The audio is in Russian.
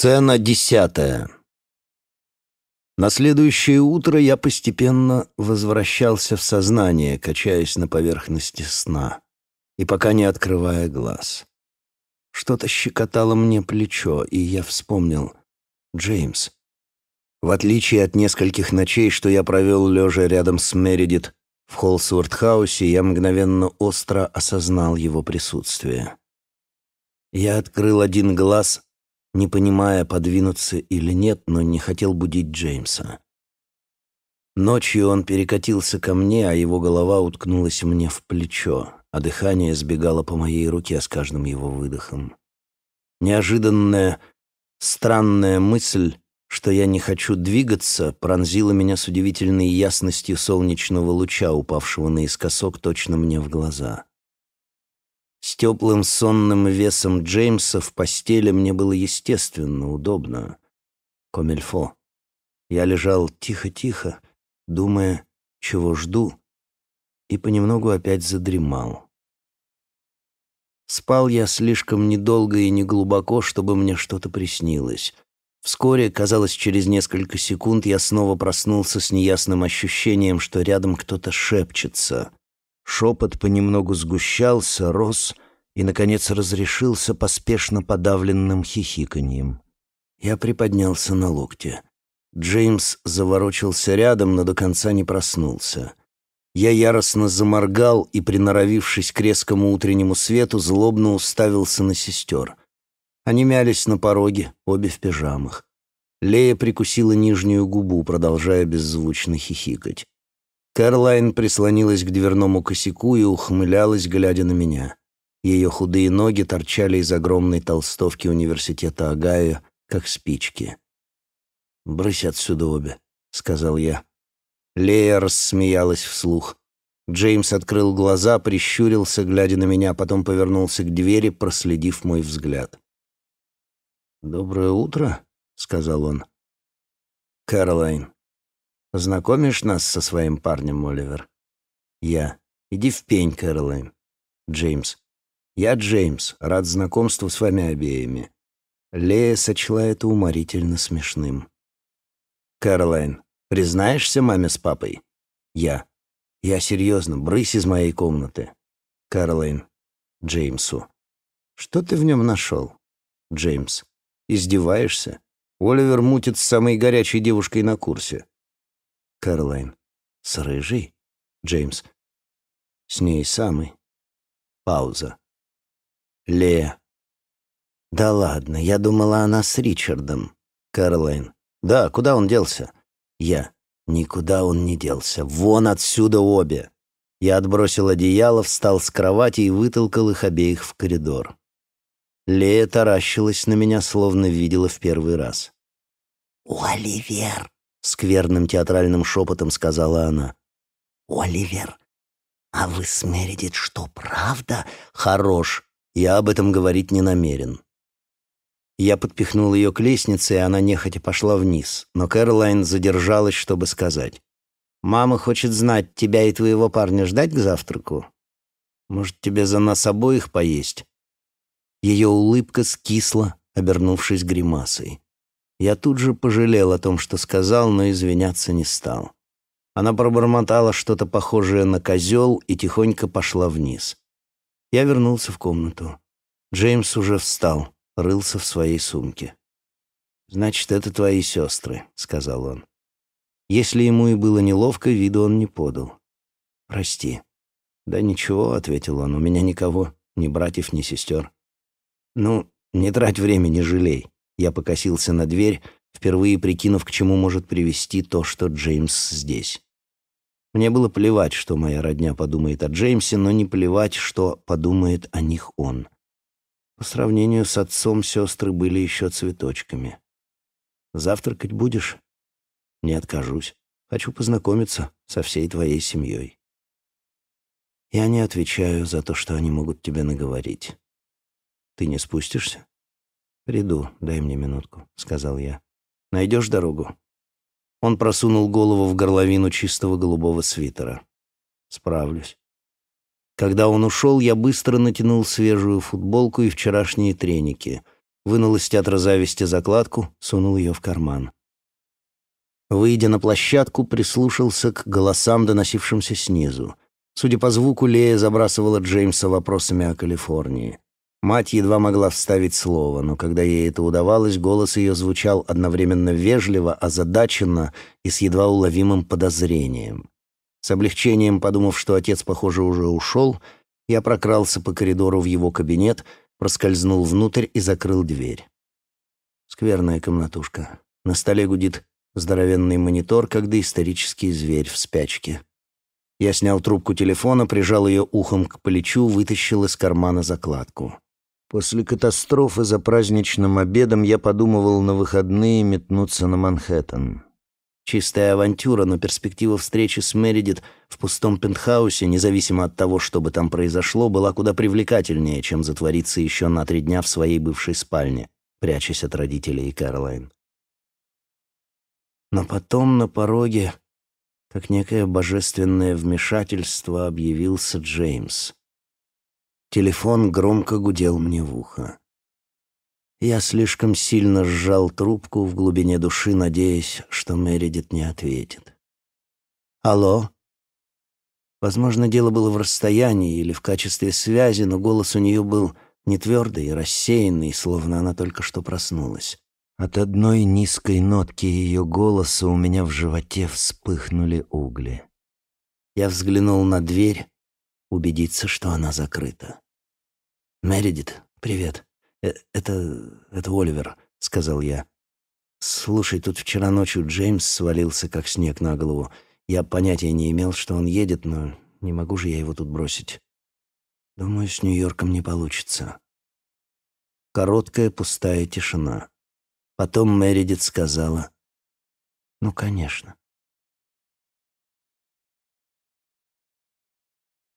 Сцена десятая. На следующее утро я постепенно возвращался в сознание, качаясь на поверхности сна, и пока не открывая глаз. Что-то щекотало мне плечо, и я вспомнил Джеймс. В отличие от нескольких ночей, что я провел лежа рядом с Мередит в Холсуорт-хаусе, я мгновенно остро осознал его присутствие. Я открыл один глаз не понимая, подвинуться или нет, но не хотел будить Джеймса. Ночью он перекатился ко мне, а его голова уткнулась мне в плечо, а дыхание сбегало по моей руке с каждым его выдохом. Неожиданная, странная мысль, что я не хочу двигаться, пронзила меня с удивительной ясностью солнечного луча, упавшего наискосок точно мне в глаза. С теплым сонным весом Джеймса в постели мне было естественно, удобно. Комельфо. Я лежал тихо-тихо, думая, чего жду, и понемногу опять задремал. Спал я слишком недолго и неглубоко, чтобы мне что-то приснилось. Вскоре, казалось, через несколько секунд я снова проснулся с неясным ощущением, что рядом кто-то шепчется. Шепот понемногу сгущался, рос и, наконец, разрешился поспешно подавленным хихиканьем. Я приподнялся на локте. Джеймс заворочился рядом, но до конца не проснулся. Я яростно заморгал и, приноровившись к резкому утреннему свету, злобно уставился на сестер. Они мялись на пороге, обе в пижамах. Лея прикусила нижнюю губу, продолжая беззвучно хихикать. Кэролайн прислонилась к дверному косяку и ухмылялась, глядя на меня. Ее худые ноги торчали из огромной толстовки университета Огайо, как спички. «Брысь отсюда обе», — сказал я. Лея рассмеялась вслух. Джеймс открыл глаза, прищурился, глядя на меня, потом повернулся к двери, проследив мой взгляд. «Доброе утро», — сказал он. «Кэролайн, Познакомишь нас со своим парнем, Оливер? Я. Иди в пень, Кэролайн. Джеймс. Я Джеймс. Рад знакомству с вами обеими. Лея сочла это уморительно смешным. Кэролайн. Признаешься маме с папой? Я. Я серьезно. Брысь из моей комнаты. Кэролайн. Джеймсу. Что ты в нем нашел? Джеймс. Издеваешься? Оливер мутит с самой горячей девушкой на курсе. Кэролайн. С рыжей? Джеймс. С ней самый. Пауза. Лея. Да ладно, я думала, она с Ричардом. Кэролайн. Да, куда он делся? Я. Никуда он не делся. Вон отсюда обе. Я отбросил одеяло, встал с кровати и вытолкал их обеих в коридор. Лея таращилась на меня, словно видела в первый раз. «Оливер!» — скверным театральным шепотом сказала она. «Оливер, а вы с Мередит что, правда?» «Хорош. Я об этом говорить не намерен». Я подпихнул ее к лестнице, и она нехотя пошла вниз, но Кэролайн задержалась, чтобы сказать. «Мама хочет знать, тебя и твоего парня ждать к завтраку? Может, тебе за нас обоих поесть?» Ее улыбка скисла, обернувшись гримасой. Я тут же пожалел о том, что сказал, но извиняться не стал. Она пробормотала что-то похожее на козел и тихонько пошла вниз. Я вернулся в комнату. Джеймс уже встал, рылся в своей сумке. «Значит, это твои сестры», — сказал он. Если ему и было неловко, виду он не подал. «Прости». «Да ничего», — ответил он, — «у меня никого, ни братьев, ни сестер». «Ну, не трать время, не жалей. Я покосился на дверь, впервые прикинув, к чему может привести то, что Джеймс здесь. Мне было плевать, что моя родня подумает о Джеймсе, но не плевать, что подумает о них он. По сравнению с отцом сестры были еще цветочками. «Завтракать будешь?» «Не откажусь. Хочу познакомиться со всей твоей семьей». Я не отвечаю за то, что они могут тебе наговорить. Ты не спустишься? «Приду, дай мне минутку», — сказал я. «Найдешь дорогу?» Он просунул голову в горловину чистого голубого свитера. «Справлюсь». Когда он ушел, я быстро натянул свежую футболку и вчерашние треники. вынул из театра зависти закладку, сунул ее в карман. Выйдя на площадку, прислушался к голосам, доносившимся снизу. Судя по звуку, Лея забрасывала Джеймса вопросами о Калифорнии. Мать едва могла вставить слово, но когда ей это удавалось, голос ее звучал одновременно вежливо, озадаченно и с едва уловимым подозрением. С облегчением, подумав, что отец, похоже, уже ушел, я прокрался по коридору в его кабинет, проскользнул внутрь и закрыл дверь. Скверная комнатушка. На столе гудит здоровенный монитор, как доисторический зверь в спячке. Я снял трубку телефона, прижал ее ухом к плечу, вытащил из кармана закладку. После катастрофы за праздничным обедом я подумывал на выходные метнуться на Манхэттен. Чистая авантюра, но перспектива встречи с Мередит в пустом пентхаусе, независимо от того, что бы там произошло, была куда привлекательнее, чем затвориться еще на три дня в своей бывшей спальне, прячась от родителей и Кэролайн. Но потом на пороге, как некое божественное вмешательство, объявился Джеймс. Телефон громко гудел мне в ухо. Я слишком сильно сжал трубку в глубине души, надеясь, что Мередит не ответит. «Алло?» Возможно, дело было в расстоянии или в качестве связи, но голос у нее был не твердый и рассеянный, словно она только что проснулась. От одной низкой нотки ее голоса у меня в животе вспыхнули угли. Я взглянул на дверь, убедиться, что она закрыта. «Мередит, привет. Э, это... это Оливер», — сказал я. «Слушай, тут вчера ночью Джеймс свалился, как снег на голову. Я понятия не имел, что он едет, но не могу же я его тут бросить. Думаю, с Нью-Йорком не получится». Короткая пустая тишина. Потом Мередит сказала, «Ну, конечно».